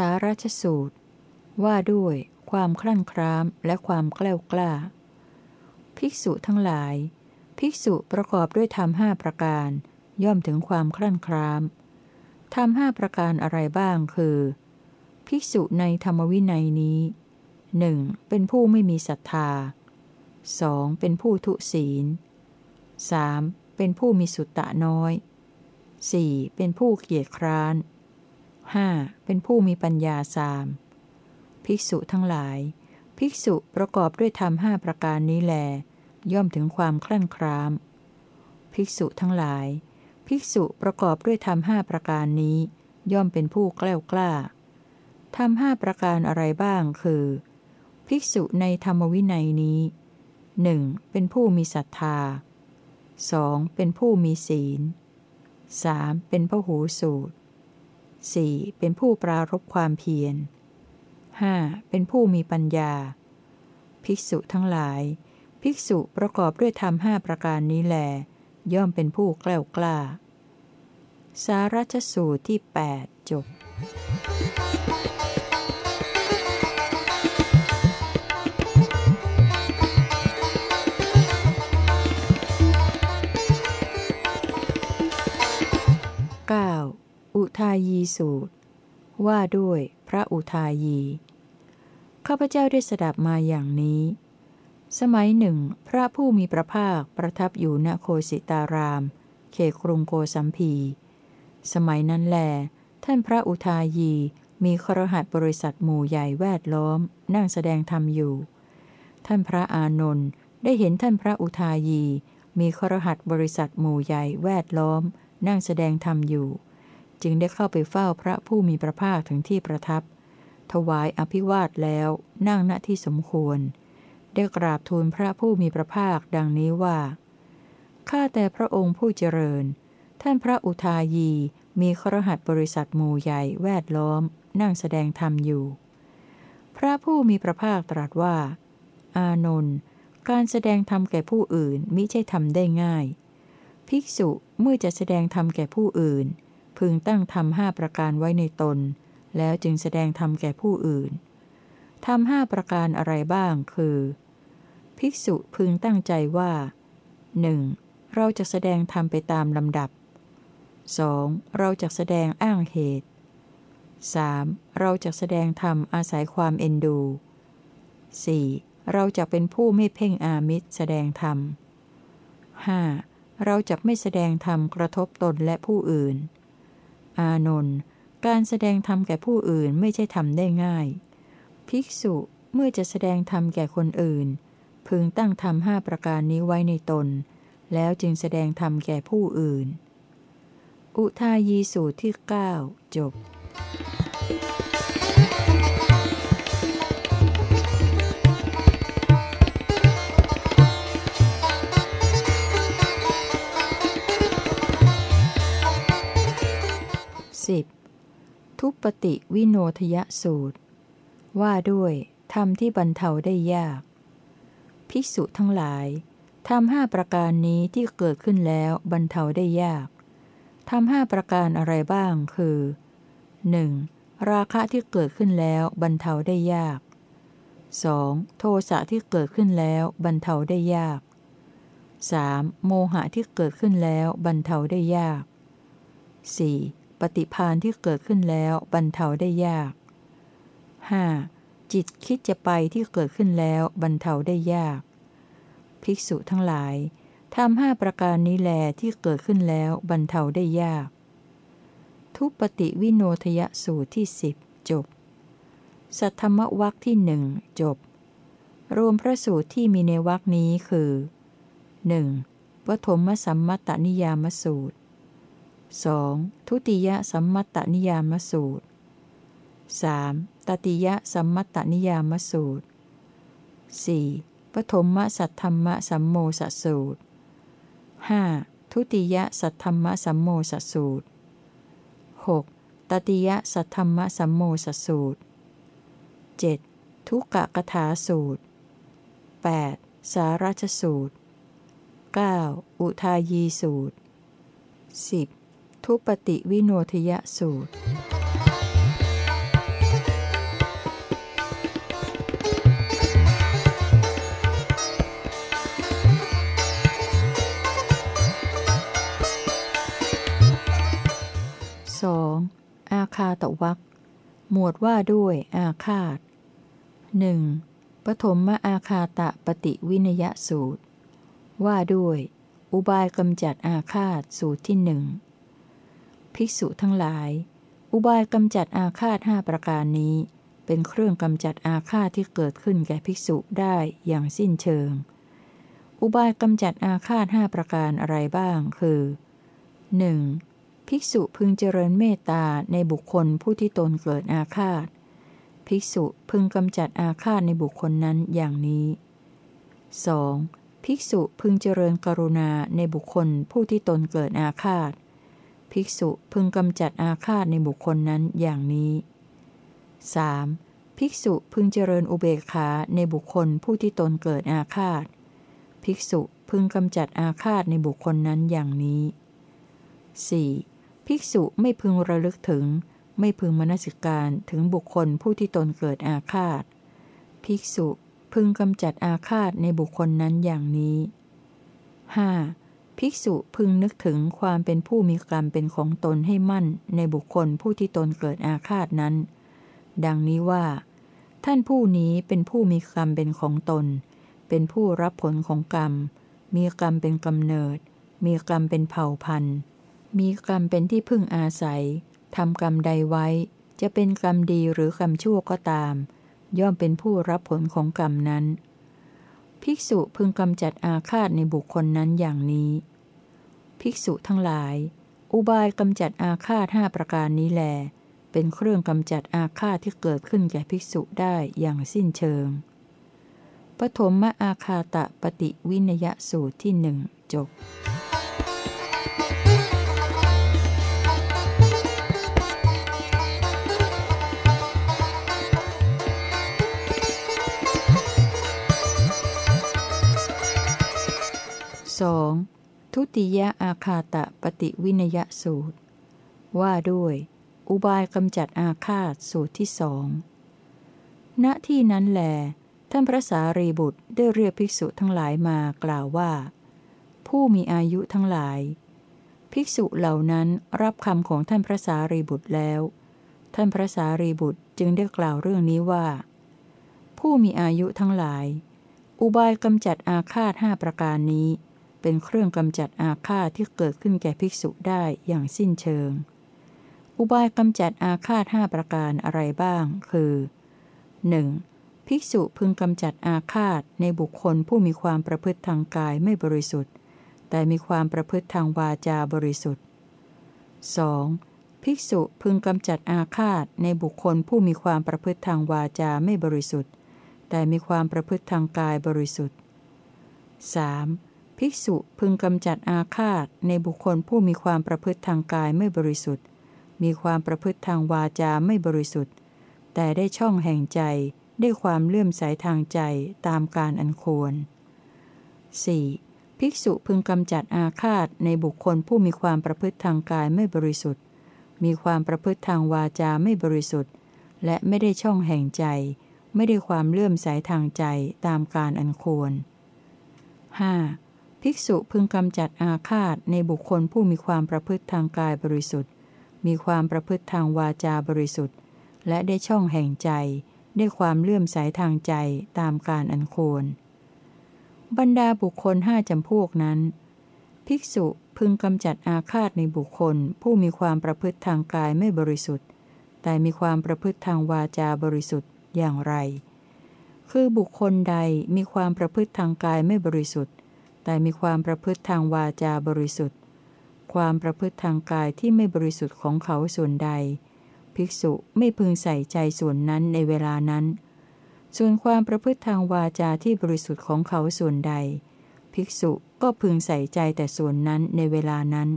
สารัชสูตร ว่าด้วย ความคลั่นครามและความแกล้วกล้า ภิกษุทั้งหลาย ภิกษุประกอบด้วยธรรมห้าประการ ย่อมถึงความคลั่นครามธรรมห้าประการอะไรบ้างคือ ภิกษุในธรรมวินัยนี้หนึ่งเป็นผู้ไม่มีศรัทธา 2. เป็นผู้ทุศีล 3. เป็นผู้มีสุตตะน้อย 4. เป็นผู้เกียจคร้าน 5. เป็นผู้มีปัญญาสามภิกษุทั้งหลาย ภิกษุประกอบด้วยธรรมห้าประการนี้แล ย่อมถึงความคลั่นคราม ภิกษุทั้งหลาย ภิกษุประกอบด้วยธรรมห้าประการนี้ ย่อมเป็นผู้แกล้วกล้าธรรมห้าประการอะไรบ้างคือ ภิกษุในธรรมวินัยนี้หนึ่งเป็นผู้มีศรัทธา 2. เป็นผู้มีศีล 3. เป็นพหูสูตร 4. เป็นผู้ปรารบความเพียร 5. เป็นผู้มีปัญญา ภิกษุทั้งหลาย ภิกษุประกอบด้วยธรรมห้าประการนี้แล ย่อมเป็นผู้แกล้วกล้า สารัชสูตรที่ 8 จบ 9. อุทายีสูตร ว่าด้วยพระอุทายี ข้าพเจ้าได้สดับมาอย่างนี้ สมัยหนึ่ง พระผู้มีพระภาคประทับอยู่ณโคสิตาราม เขครุงโกสัมพี สมัยนั้นแล ท่านพระอุทายีมีครหัสบริษัทหมู่ใหญ่แวดล้อม นั่งแสดงธรรมอยู่ ท่านพระอานนท์ได้เห็นท่านพระอุทายี มีครหัสบริษัทหมู่ใหญ่แวดล้อม นั่งแสดงธรรมอยู่ จึงได้เข้าไปเฝ้าพระผู้มีพระภาคถึงที่ประทับ ถวายอภิวาทแล้วนั่งณที่สมควร ได้กราบทูลพระผู้มีพระภาคดังนี้ว่า ข้าแต่พระองค์ผู้เจริญ ท่านพระอุทายีมีครหัสบริษัทหมู่ใหญ่แวดล้อม นั่งแสดงธรรมอยู่ พระผู้มีพระภาคตรัสว่า อานนท์การแสดงธรรมแก่ผู้อื่นมิใช่ทำได้ง่าย ภิกษุเมื่อจะแสดงธรรมแก่ผู้อื่น พึงตั้งธรรมห้าประการไว้ในตน แล้วจึงแสดงธรรมแก่ผู้อื่นทำห้าประการอะไรบ้างคือ ภิกษุพึงตั้งใจว่าหนึ่งเราจะแสดงธรรมไปตามลำดับ 2. เราจะแสดงอ้างเหตุ 3. เราจะแสดงธรรมอาศัยความเอ็นดู 4. เราจะเป็นผู้ไม่เพ่งอามิตรแสดงธรรม 5. เราจะไม่แสดงธรรมกระทบตนและผู้อื่น อานนท์การแสดงธรรมแก่ผู้อื่นไม่ใช่ทำได้ง่าย ภิกษุเมื่อจะแสดงธรรมแก่คนอื่น พึงตั้งธรรมห้าประการนี้ไว้ในตน แล้วจึงแสดงธรรมแก่ผู้อื่น อุทายีสูตรที่ 9 จบ 10. ทุปติวิโนทยสูตร ว่าด้วยธรรมที่บรรเทาได้ยาก ภิกษุทั้งหลายทำห้าประการนี้ที่เกิดขึ้นแล้วบรรเทาได้ยากทำห้าประการอะไรบ้างคือ 1. ราคะที่เกิดขึ้นแล้วบรรเทาได้ยาก 2. โทสะที่เกิดขึ้นแล้วบรรเทาได้ยาก 3. โมหะที่เกิดขึ้นแล้วบรรเทาได้ยาก 4. ปฏิพานที่เกิดขึ้นแล้วบรรเทาได้ยาก 5. จิตคิดจะไปที่เกิดขึ้นแล้วบรรเทาได้ยาก ภิกษุทั้งหลายทำห้าประการนี้แลที่เกิดขึ้นแล้วบรรเทาได้ยาก ทุปฏิวิโนทยสูตรที่สิบจบ สัทธรรมวักที่หนึ่งจบ รวมพระสูตรที่มีในวักนี้คือ 1. ปฐมสัมมัตตนิยามสูตร 2. ทุติยสัมมัตตนิยามสูตร 3. ตติยสัมมัตตนิยามสูตร 4. ปฐมสัทธรรมสัมโมสสูตร 5. ทุติยสัทธรรมสัมโมสสูตร 6. ตติยสัทธรรมสัมโมสสูตร 7. ทุกกะกถาสูตร 8. สาราชสูตร 9. อุทายีสูตร 10. ทุปฏิวิโนทยสูตรสอาคาตวักหมวดว่าด้วยอาคาต 1. ปฐมมาอาคาตะปฏิวินยสูตร ว่าด้วย อุบายกำจัดอาคาตสูตรที่หนึ่ง ภิกษุทั้งหลาย อุบายกำจัดอาฆาตห้าประการนี้ เป็นเครื่องกำจัดอาฆาตที่เกิดขึ้นแก่ภิกษุได้อย่างสิ้นเชิง อุบายกำจัดอาฆาตห้าประการอะไรบ้าง คือ 1. ภิกษุพึงเจริญเมตตาในบุคคลผู้ที่ตนเกิดอาฆาต ภิกษุพึงกำจัดอาฆาตในบุคคลนั้นอย่างนี้ 2. ภิกษุพึงเจริญกรุณาในบุคคลผู้ที่ตนเกิดอาฆาต ภิกษุพึงกำจัดอาฆาตในบุคคลนั้นอย่างนี้ 3. ภิกษุพึงเจริญอุเบกขาในบุคคลผู้ที่ตนเกิดอาฆาต ภิกษุพึงกำจัดอาฆาตในบุคคลนั้นอย่างนี้ 4. ภิกษุไม่พึงระลึกถึง ไม่พึงมนสิการถึงบุคคลผู้ที่ตนเกิดอาฆาต ภิกษุพึงกำจัดอาฆาตในบุคคลนั้นอย่างนี้ 5. ภิกษุพึงนึกถึงความเป็นผู้มีกรรมเป็นของตนให้มั่นในบุคคลผู้ที่ตนเกิดอาฆาตนั้น ดังนี้ว่า ท่านผู้นี้เป็นผู้มีกรรมเป็นของตน เป็นผู้รับผลของกรรม มีกรรมเป็นกำเนิด มีกรรมเป็นเผ่าพันธุ์ มีกรรมเป็นที่พึ่งอาศัยทำกรรมใดไว้ จะเป็นกรรมดีหรือกรรมชั่วก็ตาม ย่อมเป็นผู้รับผลของกรรมนั้น ภิกษุพึงกำจัดอาฆาตในบุคคลนั้นอย่างนี้ ภิกษุทั้งหลาย อุบายกำจัดอาฆาตห้าประการนี้แล เป็นเครื่องกำจัดอาฆาตที่เกิดขึ้นแก่ภิกษุได้อย่างสิ้นเชิง ปฐมมอาคาตะปฏิวินยสูตรที่หนึ่งจบ 2. ทุติยอาคาตะปฏิวินยสูตร ว่าด้วย อุบายกำจัดอาฆาตสูตรที่สองณที่นั้นแล ท่านพระสารีบุตรได้เรียกภิกษุทั้งหลายมากล่าวว่า ผู้มีอายุทั้งหลาย ภิกษุเหล่านั้นรับคำของท่านพระสารีบุตรแล้ว ท่านพระสารีบุตรจึงได้กล่าวเรื่องนี้ว่า ผู้มีอายุทั้งหลาย อุบายกำจัดอาฆาตห้าประการนี้ เป็นเครื่องกำจัดอาฆาตที่เกิดขึ้นแก่ภิกษุได้อย่างสิ้นเชิง อุบายกำจัดอาฆาตห้าประการอะไรบ้าง คือ 1. ภิกษุพึงกำจัดอาฆาตในบุคคลผู้มีความประพฤติทางกายไม่บริสุทธิ์ แต่มีความประพฤติทางวาจาบริสุทธิ์ 2. ภิกษุพึงกำจัดอาฆาตในบุคคลผู้มีความประพฤติทางวาจาไม่บริสุทธิ์ แต่มีความประพฤติทางกายบริสุทธิ์ 3. ภิกษุพึงกำจัดอาฆาตในบุคคลผู้มีความประพฤติทางกายไม่บริสุทธิ์ มีความประพฤติทางวาจาไม่บริสุทธิ์ แต่ได้ช่องแห่งใจได้ความเลื่อมใสทางใจตามการอันควร 4. ภิกษุพึงกำจัดอาฆาตในบุคคลผู้มีความประพฤติทางกายไม่บริสุทธิ์ มีความประพฤติทางวาจาไม่บริสุทธิ์ และไม่ได้ช่องแห่งใจ ไม่ได้ความเลื่อมใสทางใจตามการอันควร 5. ภิกษุพึงกำจัดอาฆาตในบุคคลผู้มีความประพฤติทางกายบริสุทธิ์ มีความประพฤติทางวาจาบริสุทธิ์ และได้ช่องแห่งใจ ได้ความเลื่อมใสทางใจตามการอันควร บรรดาบุคคลห้าจำพวกนั้น ภิกษุพึงกำจัดอาฆาตในบุคคล ผู้มีความประพฤติทางกายไม่บริสุทธิ์ แต่มีความประพฤติทางวาจาบริสุทธิ์อย่างไร คือบุคคลใดมีความประพฤติทางกายไม่บริสุทธิ์ แต่มีความประพฤติทางวาจาบริสุทธิ์ ความประพฤติทางกายที่ไม่บริสุทธิ์ของเขาส่วนใด ภิกษุไม่พึงใส่ใจส่วนนั้นในเวลานั้น ส่วนความประพฤติทางวาจาที่บริสุทธิ์ของเขาส่วนใด ภิกษุก็พึงใส่ใจแต่ส่วนนั้นในเวลานั้น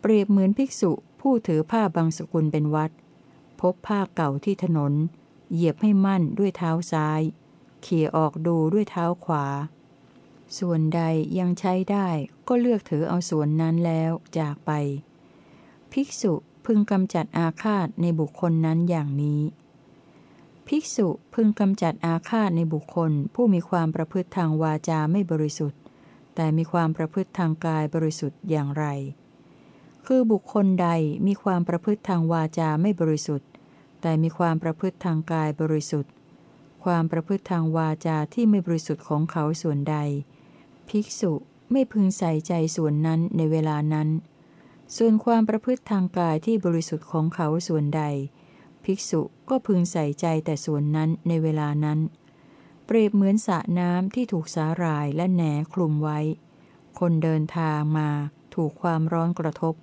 เปรียบเหมือนภิกษุผู้ถือผ้าบางสกุลเป็นวัด พบผ้าเก่าที่ถนน เหยียบให้มั่นด้วยเท้าซ้าย เขี่ยออกดูด้วยเท้าขวา ส่วนใดยังใช้ได้ก็เลือกถือเอาส่วนนั้นแล้วจากไป ภิกษุพึงกำจัดอาฆาตในบุคคลนั้นอย่างนี้ ภิกษุพึงกำจัดอาฆาตในบุคคล ผู้มีความประพฤติทางวาจาไม่บริสุทธิ์ แต่มีความประพฤติทางกายบริสุทธิ์อย่างไร คือบุคคลใดมีความประพฤติทางวาจาไม่บริสุทธิ์ แต่มีความประพฤติทางกายบริสุทธิ์ ความประพฤติทางวาจาที่ไม่บริสุทธิ์ของเขาส่วนใด ภิกษุไม่พึงใส่ใจส่วนนั้นในเวลานั้น ส่วนความประพฤติทางกายที่บริสุทธิ์ของเขาส่วนใด ภิกษุก็พึงใส่ใจแต่ส่วนนั้นในเวลานั้น เปรียบเหมือนสระน้ำที่ถูกสาหร่ายและแหนคลุมไว้ คนเดินทางมา ถูกความร้อนกระทบ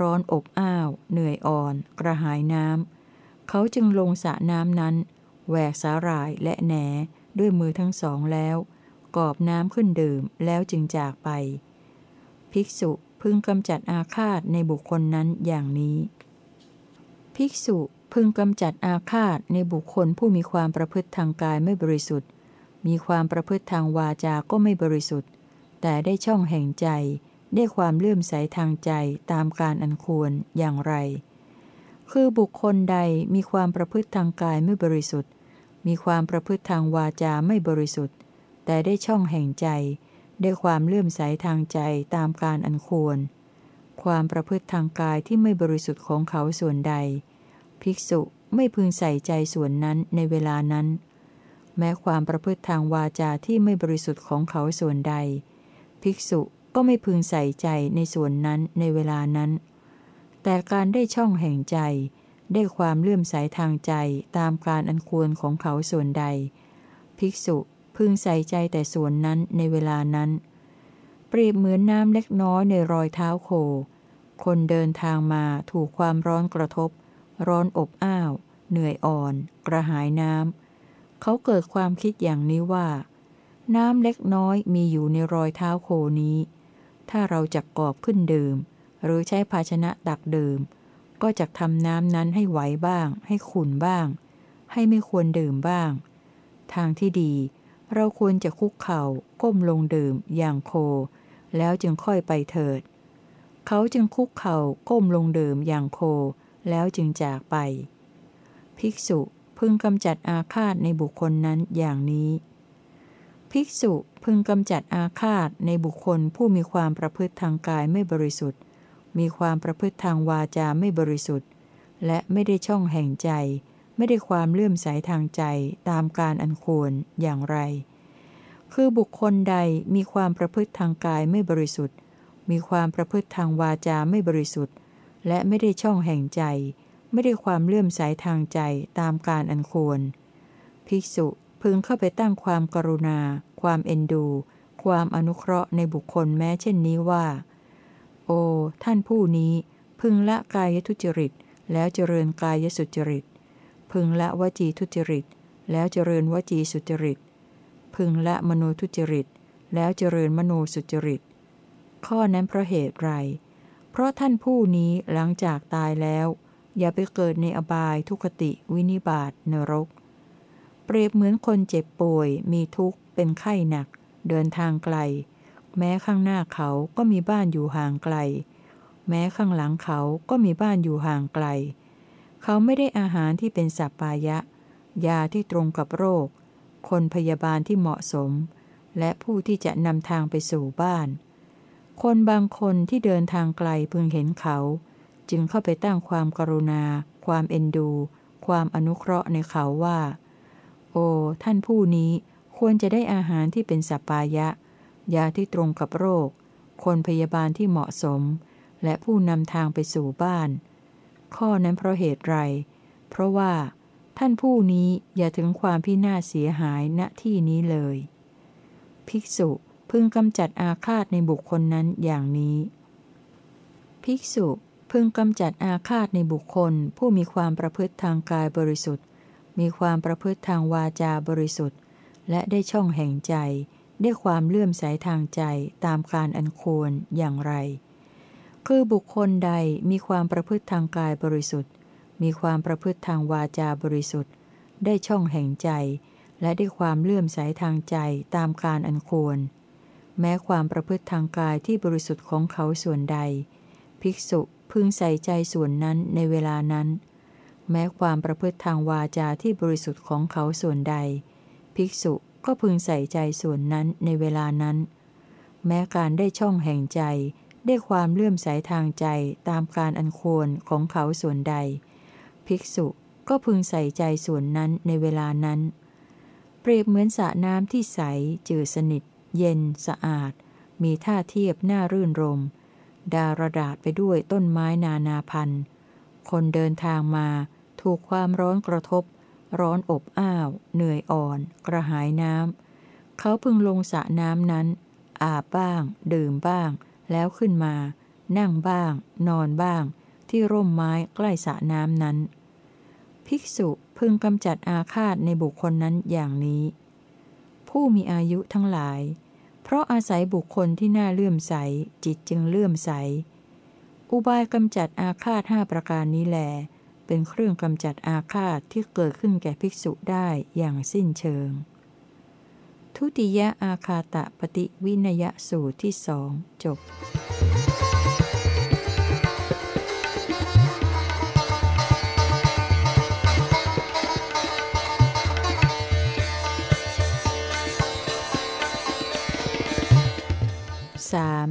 ร้อนอบอ้าว เหนื่อยอ่อน กระหายน้ำเขาจึงลงสระน้ำนั้นแหวกสาหร่ายและแหนด้วยมือทั้งสองแล้ว กอบน้ำขึ้นดื่มแล้วจึงจากไป ภิกษุพึงกำจัดอาฆาตในบุคคลนั้นอย่างนี้ ภิกษุพึงกำจัดอาฆาตในบุคคลผู้มีความประพฤติทางกายไม่บริสุทธิ์ มีความประพฤติทางวาจาก็ไม่บริสุทธิ์ แต่ได้ช่องแห่งใจ ได้ความเลื่อมใสทางใจตามการอันควรอย่างไร คือบุคคลใดมีความประพฤติทางกายไม่บริสุทธิ์ มีความประพฤติทางวาจาไม่บริสุทธิ์ แต่ได้ช่องแห่งใจ ได้ความเลื่อมใสทางใจตามการอันควร ความประพฤติทางกายที่ไม่บริสุทธิ์ของเขาส่วนใด ภิกษุไม่พึงใส่ใจส่วนนั้นในเวลานั้น แม้ความประพฤติทางวาจาที่ไม่บริสุทธิ์ของเขาส่วนใด ภิกษุก็ไม่พึงใส่ใจในส่วนนั้นในเวลานั้น แต่การได้ช่องแห่งใจ ได้ความเลื่อมใสทางใจตามการอันควรของเขาส่วนใด ภิกษุ พึงใส่ใจแต่ส่วนนั้นในเวลานั้น เปรียบเหมือนน้ำเล็กน้อยในรอยเท้าโค คนเดินทางมาถูกความร้อนกระทบ ร้อนอบอ้าว เหนื่อยอ่อน กระหายน้ำ เขาเกิดความคิดอย่างนี้ว่า น้ำเล็กน้อยมีอยู่ในรอยเท้าโคนี้ ถ้าเราจะกอบขึ้นดื่ม หรือใช้ภาชนะตักดื่ม ก็จะทำน้ำนั้นให้ไหวบ้าง ให้ขุ่นบ้าง ให้ไม่ควรดื่มบ้าง ทางที่ดี เราควรจะคุกเข่าก้มลงดื่มอย่างโค แล้วจึงค่อยไปเถิด เขาจึงคุกเข่าก้มลงดื่มอย่างโค แล้วจึงจากไป ภิกษุพึงกำจัดอาฆาตในบุคคลนั้นอย่างนี้ ภิกษุพึงกำจัดอาฆาตในบุคคลผู้มีความประพฤติทางกายไม่บริสุทธิ์ มีความประพฤติทางวาจาไม่บริสุทธิ์ และไม่ได้ช่องแห่งใจ ไม่ได้ความเลื่อมใสทางใจตามการอันควรอย่างไร คือบุคคลใดมีความประพฤติทางกายไม่บริสุทธิ์ มีความประพฤติทางวาจาไม่บริสุทธิ์ และไม่ได้ช่องแห่งใจ ไม่ได้ความเลื่อมใสทางใจตามการอันควร ภิกษุพึงเข้าไปตั้งความกรุณา ความเอ็นดู ความอนุเคราะห์ในบุคคลแม้เช่นนี้ว่า โอ้ท่านผู้นี้พึงละกายทุจริต แล้วเจริญกายสุจริต พึงละวจีทุจริต แล้วเจริญวจีสุจริต พึงละมโนทุจริต แล้วเจริญมโนสุจริต ข้อนั้นเพราะเหตุไร เพราะท่านผู้นี้หลังจากตายแล้ว อย่าไปเกิดในอบายทุคติวินิบาตนรก เปรียบเหมือนคนเจ็บป่วย มีทุกข์ เป็นไข้หนัก เดินทางไกล แม้ข้างหน้าเขาก็มีบ้านอยู่ห่างไกล แม้ข้างหลังเขาก็มีบ้านอยู่ห่างไกล เขาไม่ได้อาหารที่เป็นสัปปายะ ยาที่ตรงกับโรค คนพยาบาลที่เหมาะสม และผู้ที่จะนำทางไปสู่บ้าน คนบางคนที่เดินทางไกลพึงเห็นเขา จึงเข้าไปตั้งความกรุณา ความเอ็นดู ความอนุเคราะห์ในเขาว่า โอ้ท่านผู้นี้ควรจะได้อาหารที่เป็นสัปปายะ ยาที่ตรงกับโรค คนพยาบาลที่เหมาะสม และผู้นำทางไปสู่บ้าน ข้อนั้นเพราะเหตุไร เพราะว่า ท่านผู้นี้อย่าถึงความพินาศเสียหายณที่นี้เลย ภิกษุพึงกำจัดอาฆาตในบุคคลนั้นอย่างนี้ ภิกษุพึงกำจัดอาฆาตในบุคคล ผู้มีความประพฤติทางกายบริสุทธิ์ มีความประพฤติทางวาจาบริสุทธิ์ และได้ช่องแห่งใจ ได้ความเลื่อมใสทางใจตามการอันควรอย่างไร คือบุคคลใดมีความประพฤติทางกายบริสุทธิ์ มีความประพฤติทางวาจาบริสุทธิ์ ได้ช่องแห่งใจ และได้ความเลื่อมใสทางใจตามการอันควร แม้ความประพฤติทางกายที่บริสุทธิ์ของเขาส่วนใด ภิกษุพึงใส่ใจส่วนนั้นในเวลานั้น แม้ความประพฤติทางวาจาที่บริสุทธิ์ของเขาส่วนใด ภิกษุก็พึงใส่ใจส่วนนั้นในเวลานั้น แม้การได้ช่องแห่งใจ ได้ความเลื่อมใสทางใจตามการอันควรของเขาส่วนใด ภิกษุก็พึงใส่ใจส่วนนั้นในเวลานั้น เปรียบเหมือนสระน้ำที่ใส จืดสนิท เย็น สะอาด มีท่าเทียบน่ารื่นรม ดาระดาษไปด้วยต้นไม้นานาพันธุ์ คนเดินทางมาถูกความร้อนกระทบ ร้อนอบอ้าว เหนื่อยอ่อน กระหายน้ำเขาพึงลงสระน้ำนั้น อาบบ้าง ดื่มบ้าง แล้วขึ้นมา นั่งบ้าง นอนบ้าง ที่ร่มไม้ใกล้สระน้ำนั้น ภิกษุพึงกำจัดอาฆาตในบุคคลนั้นอย่างนี้ ผู้มีอายุทั้งหลาย เพราะอาศัยบุคคลที่น่าเลื่อมใส จิตจึงเลื่อมใส อุบายกำจัดอาฆาตห้าประการนี้แหลเป็นเครื่องกำจัดอาฆาตที่เกิดขึ้นแก่ภิกษุได้อย่างสิ้นเชิง ทุติยอาคาตะปฏิวินยสูตรที่สองจบสาม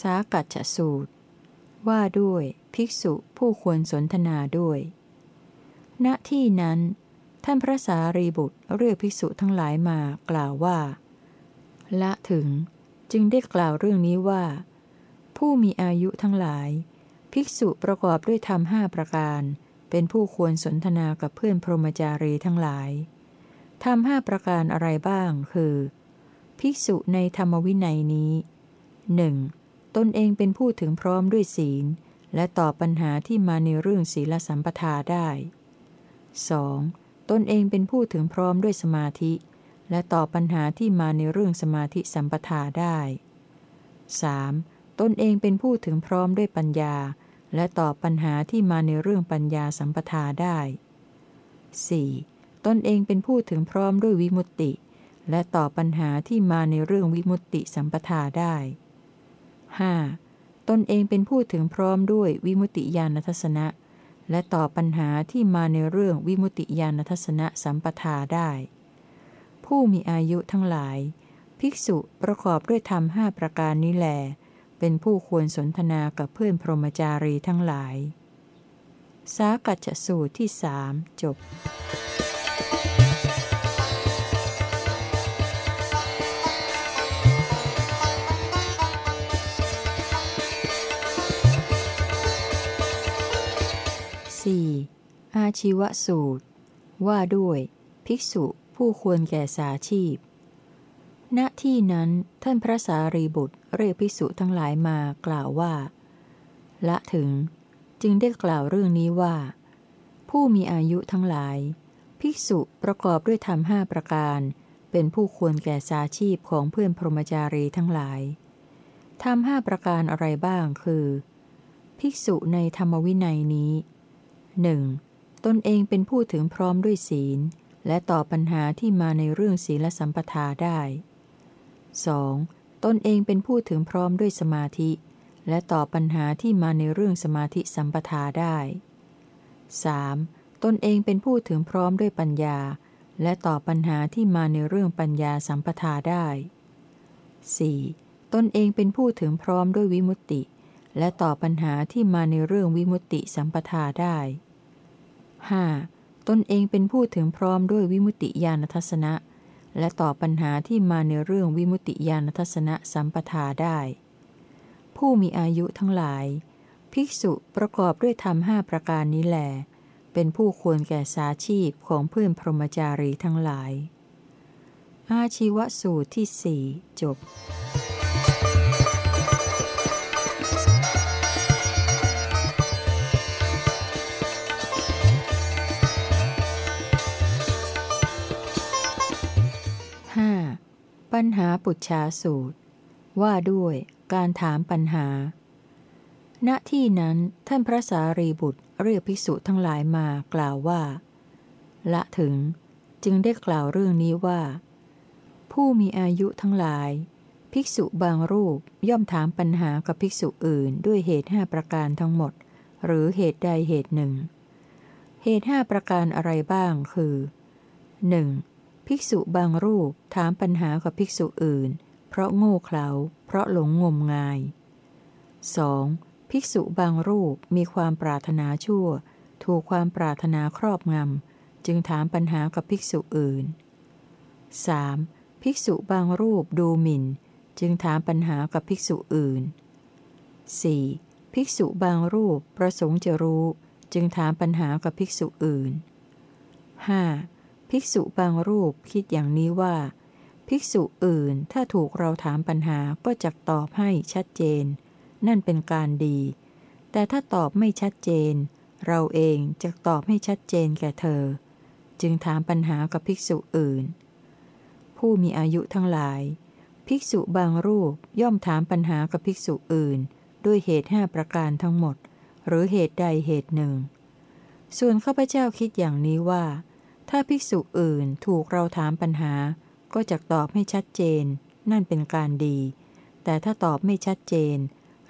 สากัจฉสูตร ว่าด้วย ภิกษุผู้ควรสนทนาด้วย ณที่นั้น ท่านพระสารีบุตรเรียกภิกษุทั้งหลายมากล่าวว่า ละถึงจึงได้กล่าวเรื่องนี้ว่า ผู้มีอายุทั้งหลาย ภิกษุประกอบด้วยธรรมห้าประการ เป็นผู้ควรสนทนากับเพื่อนพรหมจารีทั้งหลายธรรมห้าประการอะไรบ้าง คือ ภิกษุในธรรมวินัยนี้หนึ่งตนเองเป็นผู้ถึงพร้อมด้วยศีล และตอบปัญหาที่มาในเรื่องศีลสัมปทาได้ 2. ตนเองเป็นผู้ถึงพร้อมด้วยสมาธิ และตอบปัญหาที่มาในเรื่องสมาธิสัมปทาได้ 3. ตนเองเป็นผู้ถึงพร้อมด้วยปัญญา และตอบปัญหาที่มาในเรื่องปัญญาสัมปทาได้ 4. ตนเองเป็นผู้ถึงพร้อมด้วยวิมุตติ และตอบปัญหาที่มาในเรื่องวิมุตติสัมปทาได้ 5. ตนเองเป็นผู้ถึงพร้อมด้วยวิมุตติญาณทัศนะ และตอบปัญหาที่มาในเรื่องวิมุตติญาณทัศนะสัมปทาได้ ผู้มีอายุทั้งหลาย ภิกษุประกอบด้วยธรรมห้าประการนี้แหลเป็นผู้ควรสนทนากับเพื่อนพรหมจารีทั้งหลาย สากัจจสูตรที่สามจบ 4. อาชีวสูตร ว่าด้วย ภิกษุผู้ควรแก่สาชีพ ณ ที่นั้นท่านพระสารีบุตรเรียกภิกษุทั้งหลายมากล่าวว่า ละถึง จึงได้กล่าวเรื่องนี้ว่า ผู้มีอายุทั้งหลาย ภิกษุประกอบด้วยธรรมห้าประการ เป็นผู้ควรแก่สาชีพของเพื่อนพรหมจารีทั้งหลายธรรมห้าประการอะไรบ้างคือ ภิกษุในธรรมวินัยนี้ หนึ่งตนเองเป็นผู้ถึงพร้อมด้วยศีล และตอบปัญหาที่มาในเรื่องศีลสัมปทาได้ 2. ตนเองเป็นผู้ถึงพร้อมด้วยสมาธิ และตอบปัญหาที่มาในเรื่องสมาธิสัมปทาได้ 3. ตนเองเป็นผู้ถึงพร้อมด้วยปัญญา และตอบปัญหาที่มาในเรื่องปัญญาสัมปทาได้ 4. ตนเองเป็นผู้ถึงพร้อมด้วยวิมุตติ และตอบปัญหาที่มาในเรื่องวิมุตติสัมปทาได้ 5. ตนเองเป็นผู้ถึงพร้อมด้วยวิมุติญาณทัศนะ และตอบปัญหาที่มาในเรื่องวิมุตติญาณทัศนะสัมปทาได้ ผู้มีอายุทั้งหลาย ภิกษุประกอบด้วยธรรมห้าประการนี้แหลเป็นผู้ควรแก่สาชีพของเพื่อนพรหมจารีทั้งหลาย อาชีวสูตรที่สี่จบ 5. ปัญหาปุจฉาสูตร ว่าด้วยการถามปัญหา ณ ที่นั้นท่านพระสารีบุตรเรียกภิกษุทั้งหลายมากล่าวว่า ละถึงจึงได้กล่าวเรื่องนี้ว่า ผู้มีอายุทั้งหลาย ภิกษุบางรูปย่อมถามปัญหากับภิกษุอื่นด้วยเหตุห้าประการทั้งหมด หรือเหตุใดเหตุหนึ่ง เหตุห้าประการอะไรบ้างคือ 1. ภิกษุบางรูปถามปัญหากับภิกษุอื่น เพราะโง่เขลาเพราะหลงงมงาย 2. ภิกษุบางรูปมีความปรารถนาชั่ว ถูกความปรารถนาครอบงำ จึงถามปัญหากับภิกษุอื่น 3. ภิกษุบางรูปดูหมิ่น จึงถามปัญหากับภิกษุอื่น 4. ภิกษุบางรูปประสงค์จะรู้ จึงถามปัญหากับภิกษุอื่น 5. ภิกษุบางรูปคิดอย่างนี้ว่า ภิกษุอื่นถ้าถูกเราถามปัญหาก็จะตอบให้ชัดเจน นั่นเป็นการดี แต่ถ้าตอบไม่ชัดเจน เราเองจะตอบให้ชัดเจนแก่เธอ จึงถามปัญหากับภิกษุอื่น ผู้มีอายุทั้งหลาย ภิกษุบางรูปย่อมถามปัญหากับภิกษุอื่น ด้วยเหตุห้าประการทั้งหมด หรือเหตุใดเหตุหนึ่ง ส่วนข้าพเจ้าคิดอย่างนี้ว่า ถ้าภิกษุอื่นถูกเราถามปัญหา ก็จะตอบให้ชัดเจน นั่นเป็นการดี แต่ถ้าตอบไม่ชัดเจน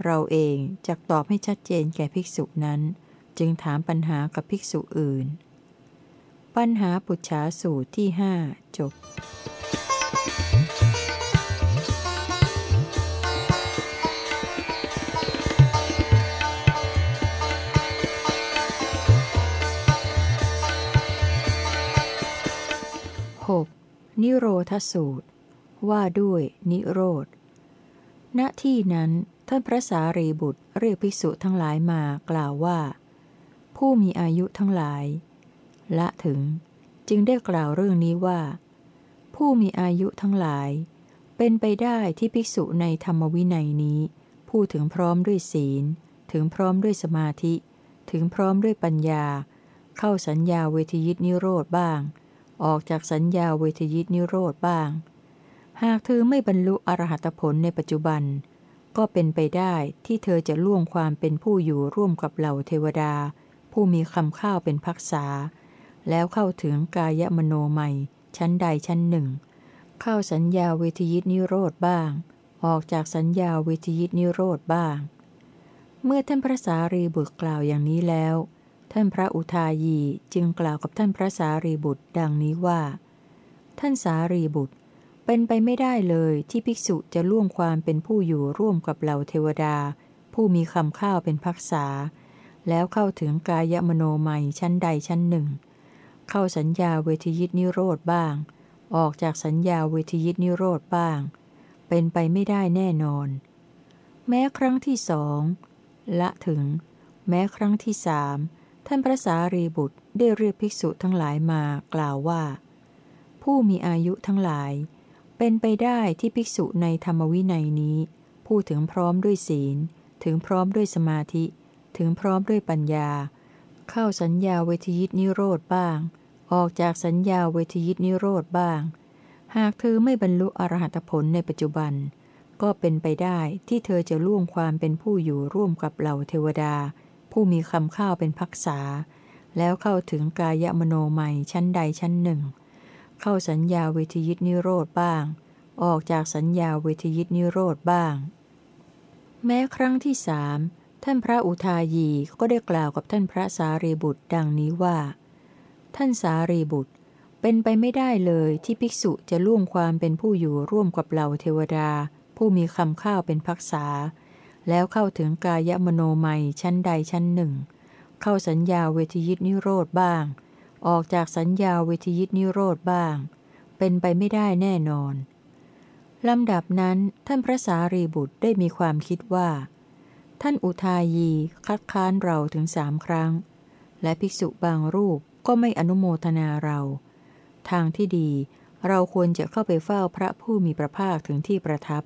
เราเองจะตอบให้ชัดเจนแก่ภิกษุนั้น จึงถามปัญหากับภิกษุอื่น ปัญหาปุจฉาสูตรที่หจบ 6. นิโรธสูตร ว่าด้วยนิโรธ ณ ที่นั้นท่านพระสารีบุตรเรียกภิกษุทั้งหลายมากล่าวว่า ผู้มีอายุทั้งหลาย ละถึงจึงได้กล่าวเรื่องนี้ว่า ผู้มีอายุทั้งหลาย เป็นไปได้ที่ภิกษุในธรรมวินัยนี้ พูดถึงพร้อมด้วยศีล ถึงพร้อมด้วยสมาธิ ถึงพร้อมด้วยปัญญา เข้าสัญญาเวทยิตนิโรธบ้าง ออกจากสัญญาเวทยิตนิโรธบ้าง หากเธอไม่บรรลุอรหัตผลในปัจจุบัน ก็เป็นไปได้ที่เธอจะล่วงความเป็นผู้อยู่ร่วมกับเหล่าเทวดา ผู้มีคำข้าวเป็นพักษา แล้วเข้าถึงกายมโนใหม่ชั้นใดชั้นหนึ่ง เข้าสัญญาเวทยิตนิโรธบ้าง ออกจากสัญญาเวทยิตนิโรธบ้าง เมื่อท่านพระสารีบุตรกล่าวอย่างนี้แล้ว ท่านพระอุทายีจึงกล่าวกับท่านพระสารีบุตร ดังนี้ว่า ท่านสารีบุตร เป็นไปไม่ได้เลยที่ภิกษุจะล่วงความเป็นผู้อยู่ร่วมกับเหล่าเทวดา ผู้มีคำข้าวเป็นพักษา แล้วเข้าถึงกายมโนใหม่ชั้นใดชั้นหนึ่ง เข้าสัญญาเวทยิตนิโรธบ้าง ออกจากสัญญาเวทยิตนิโรธบ้าง เป็นไปไม่ได้แน่นอน แม้ครั้งที่สองละถึง แม้ครั้งที่สาม ท่านพระสารีบุตรได้เรียกภิกษุทั้งหลายมากล่าวว่า ผู้มีอายุทั้งหลาย เป็นไปได้ที่ภิกษุในธรรมวินัยนี้ พูดถึงพร้อมด้วยศีล ถึงพร้อมด้วยสมาธิ ถึงพร้อมด้วยปัญญา เข้าสัญญาเวทยิตนิโรธบ้าง ออกจากสัญญาเวทยิตนิโรธบ้าง หากเธอไม่บรรลุอรหัตผลในปัจจุบัน ก็เป็นไปได้ที่เธอจะล่วงความเป็นผู้อยู่ร่วมกับเหล่าเทวดา ผู้มีคำข้าวเป็นพักษา แล้วเข้าถึงกายมโนใหม่ชั้นใดชั้นหนึ่ง เข้าสัญญาเวทยิตนิโรธบ้าง ออกจากสัญญาเวทยิตนิโรธบ้าง แม้ครั้งที่สามท่านพระอุทายีก็ได้กล่าวกับท่านพระสารีบุตรดังนี้ว่า ท่านสารีบุตรเป็นไปไม่ได้เลยที่ภิกษุจะล่วงความเป็นผู้อยู่ร่วมกับเหล่าเทวดา ผู้มีคำข้าวเป็นพักษา แล้วเข้าถึงกายมโนมัยชั้นใดชั้นหนึ่ง เข้าสัญญาเวทยิตนิโรธบ้าง ออกจากสัญญาเวทยิตนิโรธบ้าง เป็นไปไม่ได้แน่นอน ลำดับนั้นท่านพระสารีบุตรได้มีความคิดว่า ท่านอุทายีคัดค้านเราถึงสามครั้ง และภิกษุบางรูปก็ไม่อนุโมทนาเรา ทางที่ดีเราควรจะเข้าไปเฝ้าพระผู้มีพระภาคถึงที่ประทับ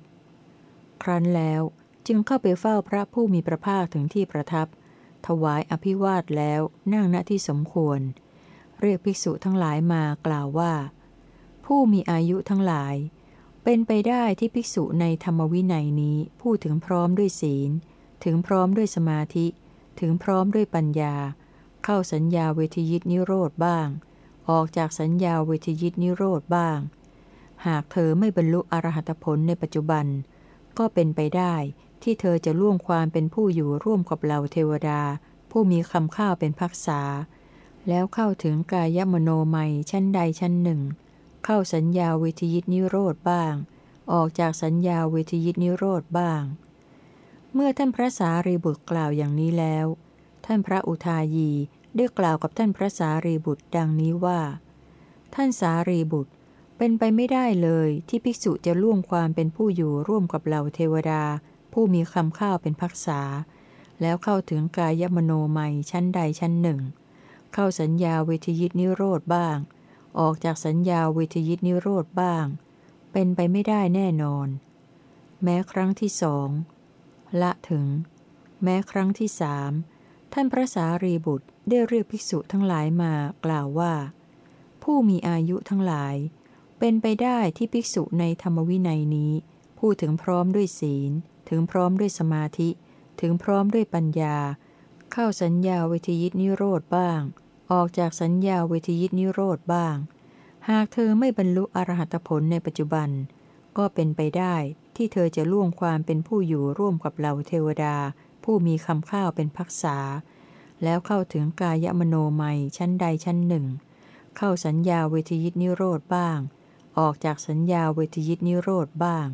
ครั้นแล้ว จึงเข้าไปเฝ้าพระผู้มีพระภาคถึงที่ประทับ ถวายอภิวาทแล้วนั่งณที่สมควร เรียกภิกษุทั้งหลายมากล่าวว่า ผู้มีอายุทั้งหลาย เป็นไปได้ที่ภิกษุในธรรมวินัยนี้พูดถึงพร้อมด้วยศีล ถึงพร้อมด้วยสมาธิ ถึงพร้อมด้วยปัญญา เข้าสัญญาเวทยิตนิโรธบ้าง ออกจากสัญญาเวทยิตนิโรธบ้าง หากเธอไม่บรรลุอรหัตผลในปัจจุบันก็เป็นไปได้ ที่เธอจะล่วงความเป็นผู้อยู่ร่วมกับเหล่าเทวดา ผู้มีคำข้าวเป็นพักษา แล้วเข้าถึงกายมโนใหม่ชั้นใดชั้นหนึ่ง เข้าสัญญาเวทยิตนิโรธบ้าง ออกจากสัญญาเวทยิตนิโรธบ้าง เมื่อท่านพระสารีบุตรกล่าวอย่างนี้แล้ว ท่านพระอุทายีได้กล่าวกับท่านพระสารีบุตรดังนี้ว่า ท่านสารีบุตรเป็นไปไม่ได้เลยที่ภิกษุจะล่วงความเป็นผู้อยู่ร่วมกับเหล่าเทวดา ผู้มีคำข้าวเป็นพักษา แล้วเข้าถึงกายมโนมัยชั้นใดชั้นหนึ่ง เข้าสัญญาเวทยิตนิโรธบ้าง ออกจากสัญญาเวทยิตนิโรธบ้าง เป็นไปไม่ได้แน่นอน แม้ครั้งที่สองละถึง แม้ครั้งที่สามท่านพระสารีบุตรได้เรียกภิกษุทั้งหลายมากล่าวว่า ผู้มีอายุทั้งหลาย เป็นไปได้ที่ภิกษุในธรรมวินัยนี้ พูดถึงพร้อมด้วยศีล ถึงพร้อมด้วยสมาธิ ถึงพร้อมด้วยปัญญา เข้าสัญญาเวทยิตนิโรธบ้าง ออกจากสัญญาเวทยิตนิโรธบ้าง หากเธอไม่บรรลุอรหัตผลในปัจจุบัน ก็เป็นไปได้ที่เธอจะล่วงความเป็นผู้อยู่ร่วมกับเหล่าเทวดา ผู้มีคำข้าวเป็นพักษา แล้วเข้าถึงกายมโนมัยชั้นใดชั้นหนึ่ง เข้าสัญญาเวทยิตนิโรธบ้าง ออกจากสัญญาเวทยิตนิโรธบ้าง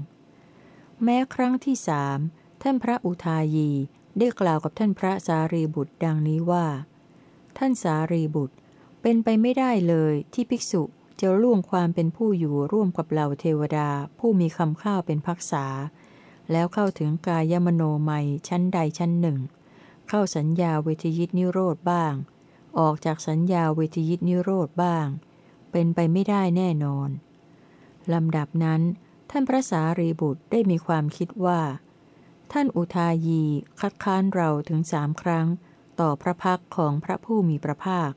แม้ครั้งที่สามท่านพระอุทายีได้กล่าวกับท่านพระสารีบุตรดังนี้ว่า ท่านสารีบุตร เป็นไปไม่ได้เลยที่ภิกษุจะล่วงความเป็นผู้อยู่ร่วมกับเหล่าเทวดาผู้มีคำข้าวเป็นพักษา แล้วเข้าถึงกายมโนมัยชั้นใดชั้นหนึ่ง เข้าสัญญาเวทยิตนิโรธบ้าง ออกจากสัญญาเวทยิตนิโรธบ้าง เป็นไปไม่ได้แน่นอนลำดับนั้น ท่านพระสารีบุตรได้มีความคิดว่า ท่านอุทายีคัดค้านเราถึงสามครั้ง ต่อพระพักของพระผู้มีพระภาค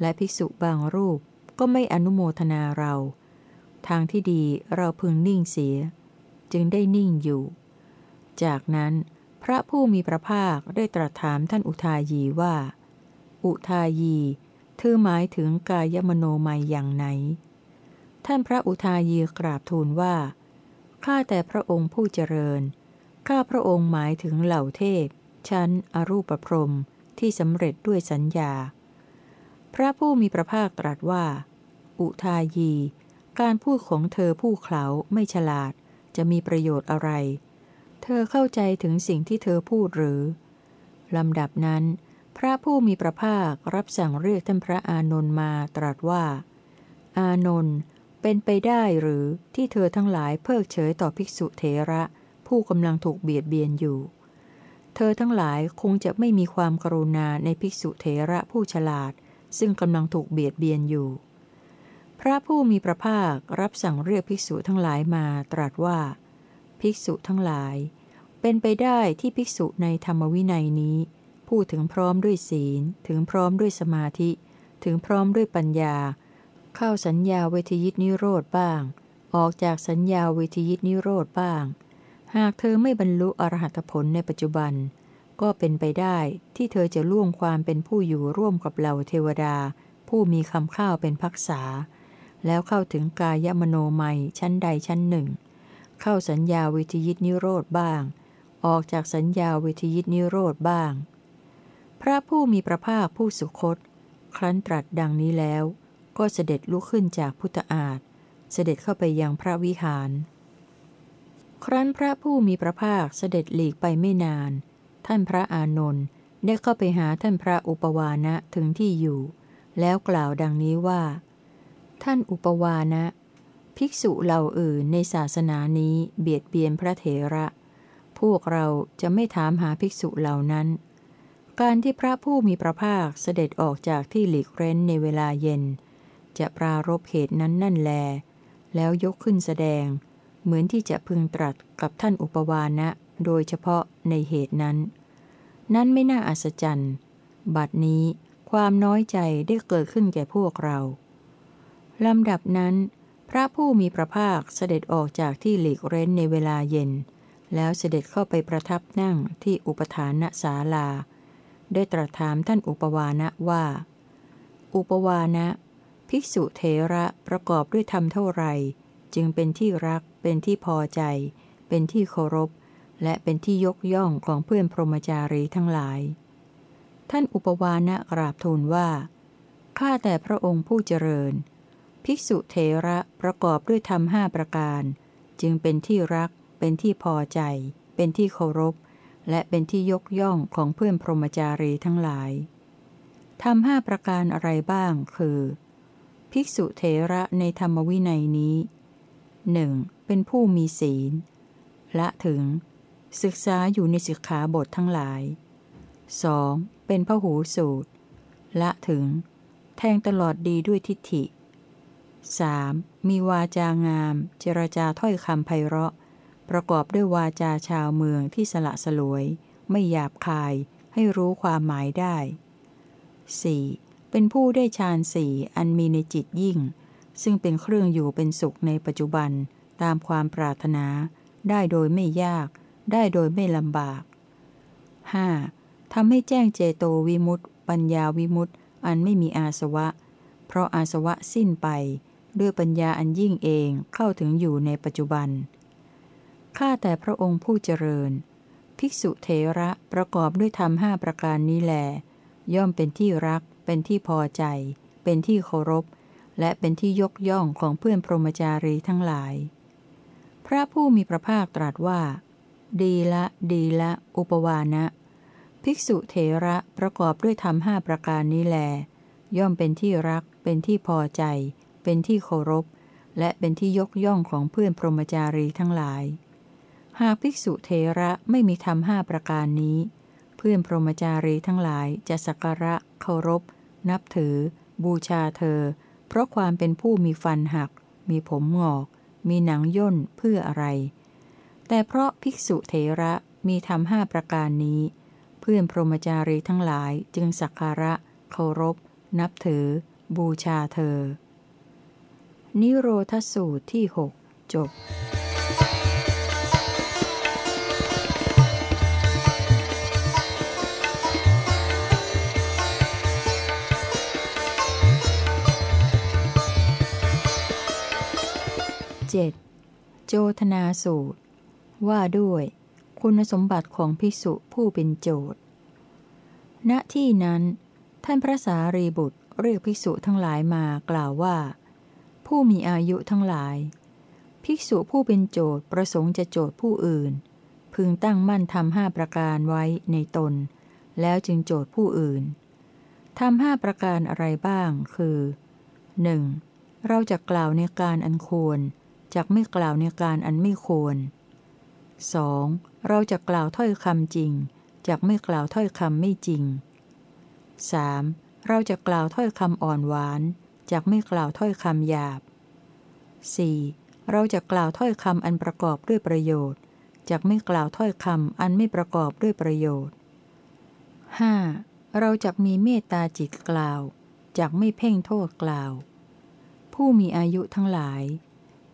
และภิกษุบางรูปก็ไม่อนุโมทนาเรา ทางที่ดีเราพึงนิ่งเสีย จึงได้นิ่งอยู่ จากนั้นพระผู้มีพระภาคได้ตรัสถามท่านอุทายีว่า อุทายีเธอหมายถึงกายมโนมัยอย่างไหน ท่านพระอุทายีกราบทูลว่า ข้าแต่พระองค์ผู้เจริญ ข้าพระองค์หมายถึงเหล่าเทพ ชั้นอรูปพรมที่สำเร็จด้วยสัญญา พระผู้มีพระภาคตรัสว่า อุทายี การพูดของเธอผู้เขาไม่ฉลาด จะมีประโยชน์อะไร เธอเข้าใจถึงสิ่งที่เธอพูดหรือ ลำดับนั้น พระผู้มีพระภาครับสั่งเรียกท่านพระอานนท์มาตรัสว่า อานนท์ เป็นไปได้หรือที่เธอทั้งหลายเพิกเฉยต่อภิกษุเถระ ผู้กำลังถูกเบียดเบียนอยู่ เธอทั้งหลายคงจะไม่มีความกรุณาในภิกษุเถระผู้ฉลาด ซึ่งกำลังถูกเบียดเบียนอยู่ พระผู้มีพระภาครับสั่งเรียกภิกษุทั้งหลายมาตรัสว่า ภิกษุทั้งหลาย เป็นไปได้ที่ภิกษุในธรรมวินัยนี้ พูดถึงพร้อมด้วยศีล ถึงพร้อมด้วยสมาธิ ถึงพร้อมด้วยปัญญา เข้าสัญญาเวทยิตนิโรธบ้าง ออกจากสัญญาเวทยิตนิโรธบ้าง หากเธอไม่บรรลุอรหัตผลในปัจจุบัน ก็เป็นไปได้ที่เธอจะล่วงความเป็นผู้อยู่ร่วมกับเหล่าเทวดา ผู้มีคำข้าวเป็นพักษา แล้วเข้าถึงกายมโนมัยชั้นใดชั้นหนึ่ง เข้าสัญญาวิทยิตนิโรธบ้าง ออกจากสัญญาวิทยิตนิโรธบ้าง พระผู้มีพระภาคผู้สุคต ครั้นตรัสดังนี้แล้ว ก็เสด็จลุกขึ้นจากพุทธอาฏเสด็จเข้าไปยังพระวิหาร ครั้นพระผู้มีพระภาคเสด็จหลีกไปไม่นาน ท่านพระอานนท์ได้เข้าไปหาท่านพระอุปวานะถึงที่อยู่ แล้วกล่าวดังนี้ว่า ท่านอุปวานะ ภิกษุเหล่าอื่นในศาสนานี้เบียดเบียนพระเถระ พวกเราจะไม่ถามหาภิกษุเหล่านั้น การที่พระผู้มีพระภาคเสด็จออกจากที่หลีกเร้นในเวลาเย็น จะปรารบเหตุนั้นนั่นแล แล้วยกขึ้นแสดง เหมือนที่จะพึงตรัสกับท่านอุปวานะ โดยเฉพาะในเหตุนั้น นั้นไม่น่าอัศจรรย์ บัดนี้ความน้อยใจได้เกิดขึ้นแก่พวกเรา ลำดับนั้น พระผู้มีพระภาคเสด็จออกจากที่หลีกเร้นในเวลาเย็น แล้วเสด็จเข้าไปประทับนั่งที่อุปทานศาลา ได้ตรัสถามท่านอุปวานะว่า อุปวานะ ภิกษุเทระประกอบด้วยธรรมเท่าไหร่จึงเป็นที่รัก เป็นที่พอใจ เป็นที่เคารพ และเป็นที่ยกย่องของเพื่อนพรหมจารีทั้งหลาย ท่านอุปวานะกราบทูลว่าข้าแต่พระองค์ผู้เจริญ ภิกษุเทระประกอบด้วยธรรมห้าประการ จึงเป็นที่รัก เป็นที่พอใจ เป็นที่เคารพ และเป็นที่ยกย่องของเพื่อนพรหมจารีทั้งหลายทำห้าประการอะไรบ้างคือ ภิกษุเทระในธรรมวินัยนี้หนึ่งเป็นผู้มีศีล ละถึง ศึกษาอยู่ในสิกขาบททั้งหลาย 2. เป็นพหูสูตร ละถึง แทงตลอดดีด้วยทิฏฐิ 3. มีวาจางาม เจรจาถ้อยคำไพเราะ ประกอบด้วยวาจาชาวเมืองที่สละสลวย ไม่หยาบคายให้รู้ความหมายได้ 4. เป็นผู้ได้ฌานสี่อันมีในจิตยิ่ง ซึ่งเป็นเครื่องอยู่เป็นสุขในปัจจุบันตามความปรารถนา ได้โดยไม่ยาก ได้โดยไม่ลำบาก 5. ทำให้แจ้งเจโตวิมุตติปัญญาวิมุตติอันไม่มีอาสวะ เพราะอาสวะสิ้นไป ด้วยปัญญาอันยิ่งเองเข้าถึงอยู่ในปัจจุบัน ข้าแต่พระองค์ผู้เจริญ ภิกษุเทระประกอบด้วยธรรมห้าประการนี้แล ย่อมเป็นที่รัก เป็นที่พอใจ เป็นที่เคารพ และเป็นที่ยกย่องของเพื่อนพรหมจารีทั้งหลาย พระผู้มีพระภาคตรัสว่า ดีละ ดีละ อุปวานะ ภิกษุเทระประกอบด้วยธรรมห้าประการนี้แล ย่อมเป็นที่รัก เป็นที่พอใจ เป็นที่เคารพ และเป็นที่ยกย่องของเพื่อนพรหมจารีทั้งหลาย หากภิกษุเทระไม่มีธรรมห้าประการนี้เพื่อนพรหมจารีทั้งหลายจะสักการะเคารพ นับถือ บูชาเธอ เพราะความเป็นผู้มีฟันหัก มีผมงอก มีหนังย่นเพื่ออะไร แต่เพราะภิกษุเทระมีธรรมห้าประการนี้ เพื่อนพรหมจารีทั้งหลายจึงสักการะ เคารพ นับถือ บูชาเธอ นิโรธสูตรที่หกจบ 7. โจทนาสูตร ว่าด้วย คุณสมบัติของภิกษุผู้เป็นโจทณที่นั้น ท่านพระสารีบุตรเรียกภิกษุทั้งหลายมากล่าวว่า ผู้มีอายุทั้งหลาย ภิกษุผู้เป็นโจทประสงค์จะโจทผู้อื่น พึงตั้งมั่นทำห้าประการไว้ในตน แล้วจึงโจทผู้อื่นทำห้าประการอะไรบ้างคือ 1. เราจะกล่าวในการอันควร จักไม่กล่าวในการอันไม่ควร 2. เราจะกล่าวถ้อยคำจริงจักไม่กล่าวถ้อยคำไม่จริง 3. เราจะกล่าวถ้อยคำอ่อนหวานจักไม่กล่าวถ้อยคำหยาบ 4. เราจะกล่าวถ้อยคำอันประกอบด้วยประโยชน์จักไม่กล่าวถ้อยคำอันไม่ประกอบด้วยประโยชน์ 5. เราจะมีเมตตาจิตกล่าวจักไม่เพ่งโทษกล่าว ผู้มีอายุทั้งหลาย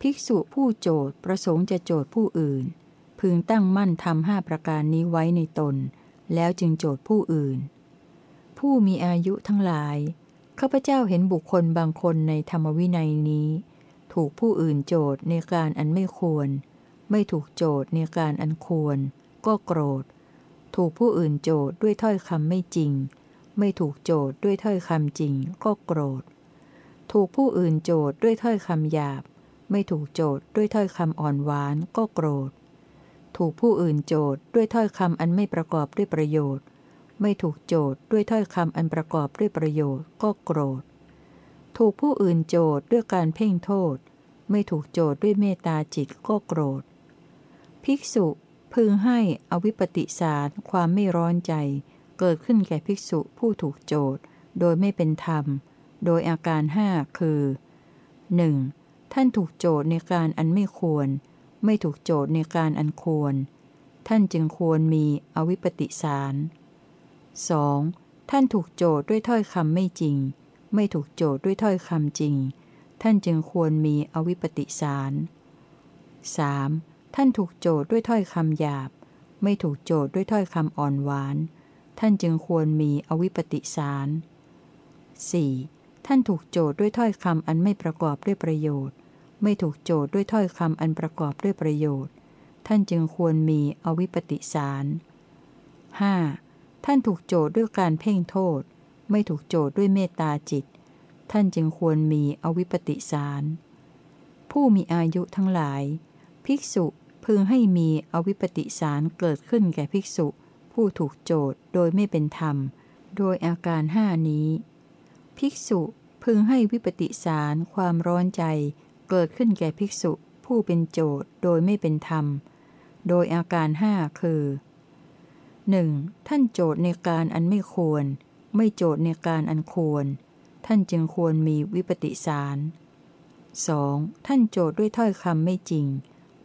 ภิกษุผู้โจทย์ประสงค์จะโจทย์ผู้อื่น พึงตั้งมั่นทำห้าประการนี้ไว้ในตน แล้วจึงโจทย์ผู้อื่น ผู้มีอายุทั้งหลายข้าพเจ้าเห็นบุคคลบางคนในธรรมวินัยนี้ ถูกผู้อื่นโจทย์ในการอันไม่ควร ไม่ถูกโจทย์ในการอันควร ก็โกรธ ถูกผู้อื่นโจทย์ด้วยถ้อยคำไม่จริง ไม่ถูกโจทย์ด้วยถ้อยคำจริง ก็โกรธ ถูกผู้อื่นโจทย์ด้วยถ้อยคำหยาบ ไม่ถูกโจทย์ด้วยถ้อยคำอ่อนหวานก็โกรธ ถูกผู้อื่นโจทย์ด้วยถ้อยคำอันไม่ประกอบด้วยประโยชน์ ไม่ถูกโจทย์ด้วยถ้อยคำอันประกอบด้วยประโยชน์ก็โกรธ ถูกผู้อื่นโจทย์ด้วยการเพ่งโทษ ไม่ถูกโจทย์ด้วยเมตตาจิตก็โกรธ ภิกษุพึงให้อวิปปิสารความไม่ร้อนใจ เกิดขึ้นแก่ภิกษุผู้ถูกโจทย์โดยไม่เป็นธรรม โดยอาการห้าคือ 1. ท่านถูกโจทย์ในการอันไม่ควร ไม่ถูกโจทย์ในการอันควร ท่านจึงควรมีอวิปปิสาร 2. ท่านถูกโจทย์ด้วยถ้อยคำไม่จริง ไม่ถูกโจทย์ด้วยถ้อยคำจริง ท่านจึงควรมีอวิปปิสาร 3. ท่านถูกโจทย์ด้วยถ้อยคำหยาบ ไม่ถูกโจทย์ด้วยถ้อยคำอ่อนหวาน ท่านจึงควรมีอวิปปิสาร 4. ท่านถูกโจทย์ด้วยถ้อยคำอันไม่ประกอบด้วยประโยชน์ ไม่ถูกโจทย์ด้วยถ้อยคำอันประกอบด้วยประโยชน์ ท่านจึงควรมีอวิปปิสาร 5. ท่านถูกโจทย์ด้วยการเพ่งโทษ ไม่ถูกโจทย์ด้วยเมตตาจิต ท่านจึงควรมีอวิปปิสาร ผู้มีอายุทั้งหลาย ภิกษุพึงให้มีอวิปปิสารเกิดขึ้นแก่ภิกษุ ผู้ถูกโจทย์โดยไม่เป็นธรรม โดยอาการห้านี้ ภิกษุพึงให้วิปติสารความร้อนใจ เกิดขึ้นแก่ภิกษุผู้เป็นโจทย์โดยไม่เป็นธรรม โดยอาการห้าคือ 1. ท่านโจทย์ในการอันไม่ควร ไม่โจทย์ในการอันควร ท่านจึงควรมีวิปติสาร 2. ท่านโจทย์ด้วยถ้อยคำไม่จริง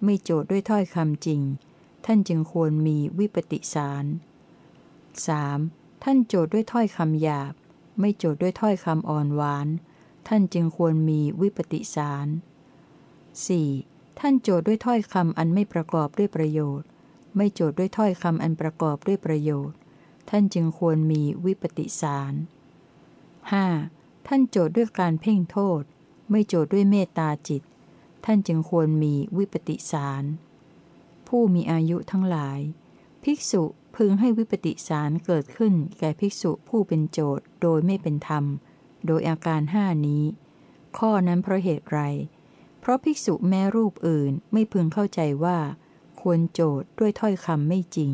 ไม่โจทย์ด้วยถ้อยคำจริง ท่านจึงควรมีวิปติสาร 3. ท่านโจทย์ด้วยถ้อยคำหยาบ ไม่โจทย์ด้วยถ้อยคำอ่อนหวาน ท่านจึงควรมีวิปติสาร 4. ท่านโจทย์ด้วยถ้อยคำอันไม่ประกอบด้วยประโยชน์ ไม่โจทย์ด้วยถ้อยคำอันประกอบด้วยประโยชน์ ท่านจึงควรมีวิปติสาร 5. ท่านโจทย์ด้วยการเพ่งโทษ ไม่โจทย์ด้วยเมตตาจิต ท่านจึงควรมีวิปติสาร ผู้มีอายุทั้งหลาย ภิกษุพึงให้วิปติสารเกิดขึ้นแก่ภิกษุผู้เป็นโจทย์โดยไม่เป็นธรรม โดยอาการห้านี้ ข้อนั้นเพราะเหตุไร เพราะภิกษุแม้รูปอื่นไม่พึงเข้าใจว่า ควรโจทย์ด้วยถ้อยคำไม่จริง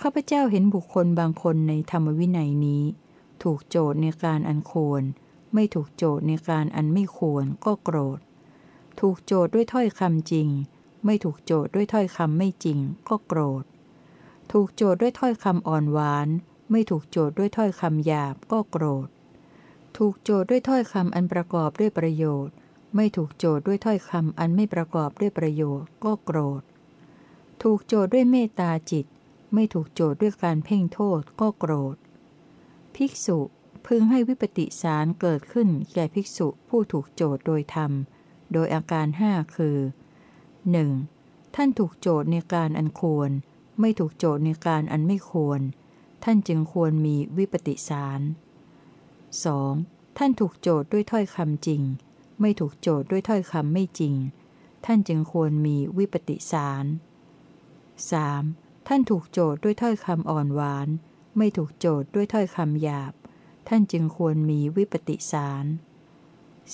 ข้าพเจ้าเห็นบุคคลบางคนในธรรมวินัยนี้ ถูกโจทย์ในการอันควร ไม่ถูกโจทย์ในการอันไม่ควรก็โกรธ ถูกโจทย์ด้วยถ้อยคำจริง ไม่ถูกโจทย์ด้วยถ้อยคำไม่จริง ก็โกรธ ถูกโจทย์ด้วยถ้อยคำอ่อนหวาน ไม่ถูกโจทย์ด้วยถ้อยคำหยาบก็โกรธ ถูกโจทย์ด้วยถ้อยคำอันประกอบด้วยประโยชน์ ไม่ถูกโจทย์ด้วยถ้อยคำอันไม่ประกอบด้วยประโยชน์ก็โกรธ ถูกโจทย์ด้วยเมตตาจิต ไม่ถูกโจทย์ด้วยการเพ่งโทษก็โกรธ ภิกษุพึงให้วิปติสารเกิดขึ้นแก่ภิกษุผู้ถูกโจทย์โดยธรรม โดยอาการห้าคือ 1. ท่านถูกโจทย์ในการอันควร ไม่ถูกโจทย์ในการอันไม่ควร ท่านจึงควรมีวิปติสาร 2. ท่านถูกโจทย์ด้วยถ้อยคำจริง ไม่ถูกโจทย์ด้วยถ้อยคำไม่จริง ท่านจึงควรมีวิปติสาร 3. ท่านถูกโจทย์ด้วยถ้อยคำอ่อนหวาน ไม่ถูกโจทย์ด้วยถ้อยคำหยาบ ท่านจึงควรมีวิปติสาร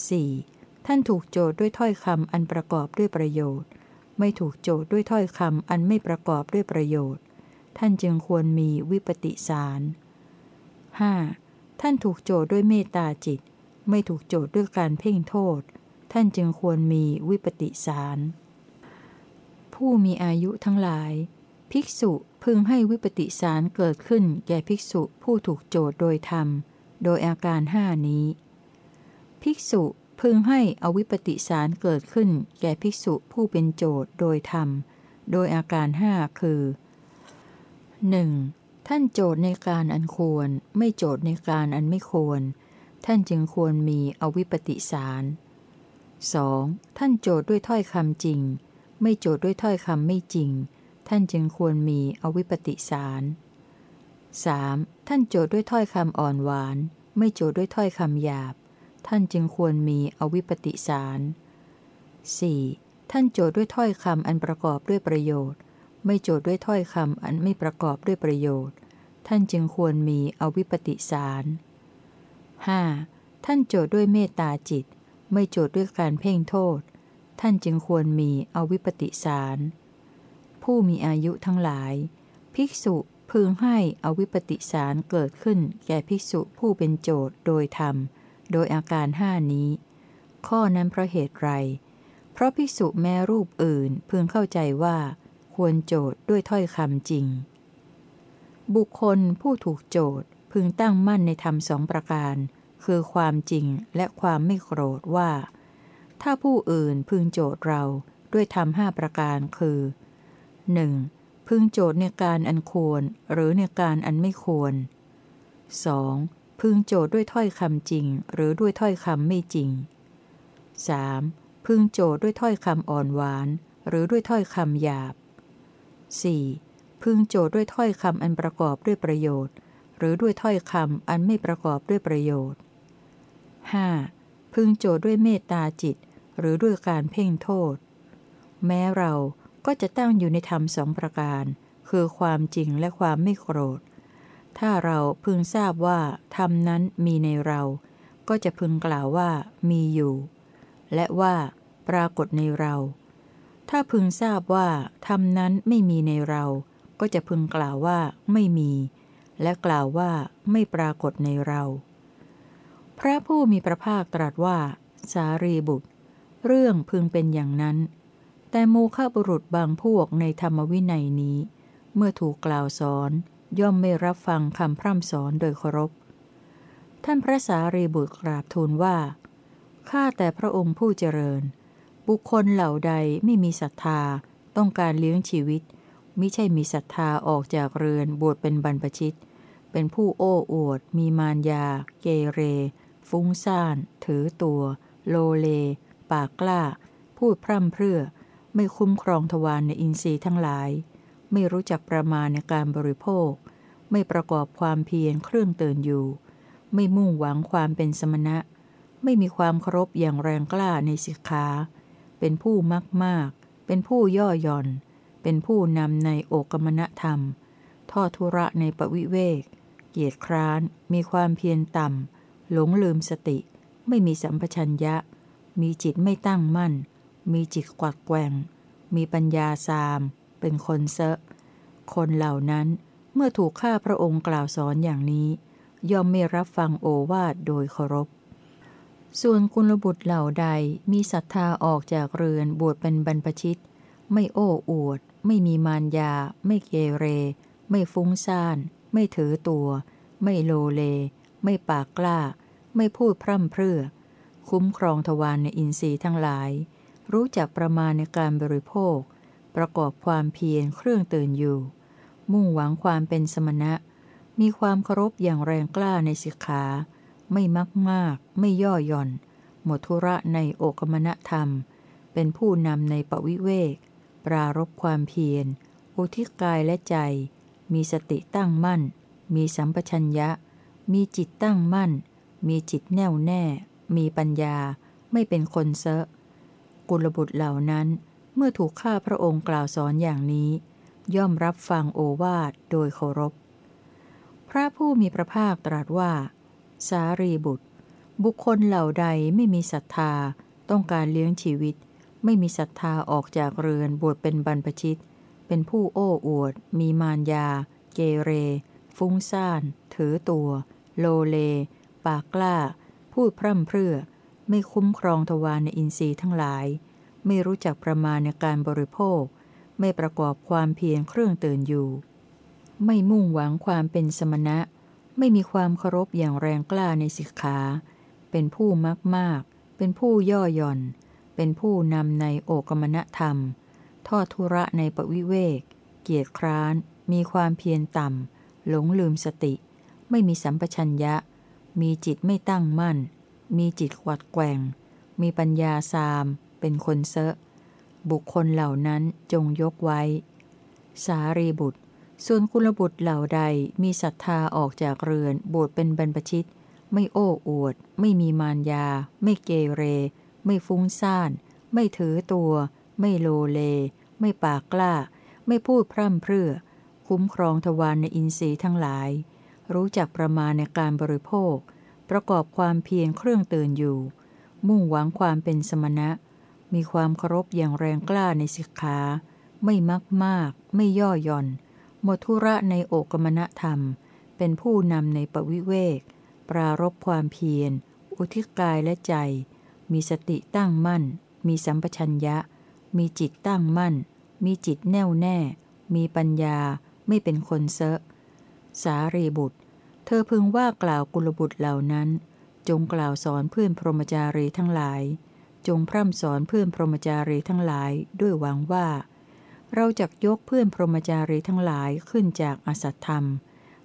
4. ท่านถูกโจทย์ด้วยถ้อยคำอันประกอบด้วยประโยชน์ ไม่ถูกโจทย์ด้วยถ้อยคำอันไม่ประกอบด้วยประโยชน์ ท่านจึงควรมีวิปติสาร 5. ท่านถูกโจทย์ด้วยเมตตาจิต ไม่ถูกโจทย์ด้วยการเพ่งโทษ ท่านจึงควรมีวิปติสาร ผู้มีอายุทั้งหลาย ภิกษุพึงให้วิปติสารเกิดขึ้นแก่ภิกษุผู้ถูกโจทย์โดยธรรม โดยอาการห้านี้ ภิกษุพึงให้อวิปปิสารเกิดขึ้น แก่ภิกษุผู้เป็นโจทย์โดยธรรม โดยอาการห้าคือ 1. ท่านโจทย์ในการอันควร ไม่โจทย์ในการอันไม่ควร ท่านจึงควรมีอวิปปิสาร 2. ท่านโจทย์ด้วยถ้อยคำจริง ไม่โจทย์ด้วยถ้อยคำไม่จริง ท่านจึงควรมีอวิปปิสาร 3. ท่านโจทย์ด้วยถ้อยคำอ่อนหวาน ไม่โจทย์ด้วยถ้อยคำหยาบ ท่านจึงควรมีอวิปปิสาร 4. ท่านโจทย์ด้วยถ้อยคำอันประกอบด้วยประโยชน์ ไม่โจทย์ด้วยถ้อยคำอันไม่ประกอบด้วยประโยชน์ ท่านจึงควรมีอวิปปิสาร 5. ท่านโจทย์ด้วยเมตตาจิต ไม่โจทย์ด้วยการเพ่งโทษ ท่านจึงควรมีอวิปปิสาร ผู้มีอายุทั้งหลาย ภิกษุพึงให้อวิปปิสารเกิดขึ้นแก่ภิกษุผู้เป็นโจทย์โดยธรรม โดยอาการห้านี้ ข้อนั้นเพราะเหตุไร เพราะภิกษุแม้รูปอื่นพึงเข้าใจว่า ควรโจทย์ด้วยถ้อยคำจริง บุคคลผู้ถูกโจทย์พึงตั้งมั่นในธรรมสองประการ คือความจริงและความไม่โกรธว่า ถ้าผู้อื่นพึงโจทย์เราด้วยธรรมห้าประการคือ 1. พึงโจทย์ในการอันควรหรือในการอันไม่ควร 2. พึงโจทย์ด้วยถ้อยคำจริง หรือด้วยถ้อยคำไม่จริง 3. พึงโจทย์ด้วยถ้อยคำอ่อนหวาน หรือด้วยถ้อยคำหยาบ 4. พึงโจทย์ด้วยถ้อยคำอันประกอบด้วยประโยชน์ หรือด้วยถ้อยคำอันไม่ประกอบด้วยประโยชน์ 5. พึงโจทย์ด้วยเมตตาจิต หรือด้วยการเพ่งโทษ แม้เราก็จะตั้งอยู่ในธรรมสองประการ คือความจริงและความไม่โกรธ ถ้าเราพึงทราบว่าธรรมนั้นมีในเรา ก็จะพึงกล่าวว่ามีอยู่ และว่า ปรากฏในเรา ถ้าพึงทราบว่าธรรมนั้นไม่มีในเรา ก็จะพึงกล่าวว่าไม่มี และกล่าวว่าไม่ปรากฏในเรา พระผู้มีพระภาคตรัสว่า สารีบุตร เรื่องพึงเป็นอย่างนั้น แต่โมฆะบุรุษบางพวกในธรรมวินัยนี้ เมื่อถูกกล่าวสอนย่อมไม่รับฟังคำพร่ำสอนโดยเคารพ ท่านพระสารีบุตรกราบทูลว่า ข้าแต่พระองค์ผู้เจริญ บุคคลเหล่าใดไม่มีศรัทธา ต้องการเลี้ยงชีวิต มิใช่มีศรัทธาออกจากเรือนบวชเป็นบรรพชิต เป็นผู้โอ้อวด มีมารยา เกเร ฟุ้งซ่าน ถือตัว โลเล ปากกล้า พูดพร่ำเพรื่อ ไม่คุ้มครองทวารในอินทรีย์ทั้งหลาย ไม่รู้จักประมาณในการบริโภค ไม่ประกอบความเพียรเครื่องเตือนอยู่ ไม่มุ่งหวังความเป็นสมณะ ไม่มีความเคารพอย่างแรงกล้าในสิกขา เป็นผู้มากมาก เป็นผู้ย่อหย่อน เป็นผู้นำในโอกมณธรรม ทอดทุระในปวิเวก เกียรติคร้าน มีความเพียรต่ำ หลงลืมสติ ไม่มีสัมปชัญญะ มีจิตไม่ตั้งมั่น มีจิตกวักแกว่ง มีปัญญาสาม เป็นคนเซะ คนเหล่านั้นเมื่อถูกข้าพระองค์กล่าวสอนอย่างนี้ ย่อมไม่รับฟังโอวาทโดยเคารพ ส่วนกุลบุตรเหล่าใดมีศรัทธาออกจากเรือนบวชเป็นบรรพชิต ไม่โอ้อวด ไม่มีมารยา ไม่เกเร ไม่ฟุ้งซ่าน ไม่ถือตัว ไม่โลเล ไม่ปากกล้า ไม่พูดพร่ำเพรื่อ คุ้มครองทวารในอินทรีย์ทั้งหลาย รู้จักประมาณในการบริโภค ประกอบความเพียรเครื่องตื่นอยู่ มุ่งหวังความเป็นสมณะ มีความเคารพอย่างแรงกล้าในสิกขา ไม่มักมาก ไม่ย่อหย่อน หมดธุระในโอกมณธรรม เป็นผู้นำในปวิเวก ปรารบความเพียร อุทิศกายและใจ มีสติตั้งมั่น มีสัมปชัญญะ มีจิตตั้งมั่น มีจิตแน่วแน่ มีปัญญา ไม่เป็นคนเซอะ กุลบุตรเหล่านั้น เมื่อถูกข้าพระองค์กล่าวสอนอย่างนี้ ย่อมรับฟังโอวาทโดยเคารพ พระผู้มีพระภาคตรัสว่า สารีบุตร บุคคลเหล่าใดไม่มีศรัทธา ต้องการเลี้ยงชีวิต ไม่มีศรัทธาออกจากเรือนบวชเป็นบรรพชิต เป็นผู้โอ้อวด มีมารยา เกเร ฟุ้งซ่าน ถือตัว โลเล ปากกล้า พูดพร่ำเพรื่อ ไม่คุ้มครองทวารในอินทรีย์ทั้งหลาย ไม่รู้จักประมาณในการบริโภค ไม่ประกอบความเพียรเครื่องเตื่นอยู่ ไม่มุ่งหวังความเป็นสมณะ ไม่มีความเคารพอย่างแรงกล้าในสิกขา เป็นผู้มักมาก เป็นผู้ย่อหย่อน เป็นผู้นำในโอกมณธรรม ทอดทุระในปวิเวก เกียรติคร้าน มีความเพียรต่ำ หลงลืมสติ ไม่มีสัมปชัญญะ มีจิตไม่ตั้งมั่น มีจิตกวัดแกว่ง มีปัญญาสาม เป็นคนเซอะ บุคคลเหล่านั้นจงยกไว้ สารีบุตร ส่วนกุลบุตรเหล่าใดมีศรัทธาออกจากเรือนบวชเป็นบรรพชิต ไม่โอ้อวด ไม่มีมารยา ไม่เกเร ไม่ฟุ้งซ่าน ไม่ถือตัว ไม่โลเล ไม่ปากกล้า ไม่พูดพร่ำเพรื่อ คุ้มครองทวารในอินทรีย์ทั้งหลาย รู้จักประมาณในการบริโภค ประกอบความเพียรเครื่องเตื่นอยู่ มุ่งหวังความเป็นสมณะ มีความเคารพอย่างแรงกล้าในสิกขา ไม่มักมาก ไม่ย่อหย่อน หมดธุระในโอกมณธรรม เป็นผู้นำในปวิเวก ปรารบความเพียร อุทิศกายและใจ มีสติตั้งมั่น มีสัมปชัญญะ มีจิตตั้งมั่น มีจิตแน่วแน่ มีปัญญา ไม่เป็นคนเซอะ สารีบุตร เธอพึงว่ากล่าวกุลบุตรเหล่านั้น จงกล่าวสอนเพื่อนพรหมจารีทั้งหลาย จงพร่ำสอนเพื่อนพรหมจารีทั้งหลายด้วยหวังว่า เราจะยกเพื่อนพรหมจารีทั้งหลายขึ้นจากอสัตธรรม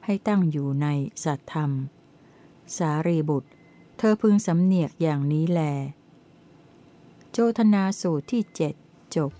ให้ตั้งอยู่ในสัตธรรม สารีบุตร เธอพึงสำเนียกอย่างนี้แล โจทนาสูตรที่เจ็ดจบ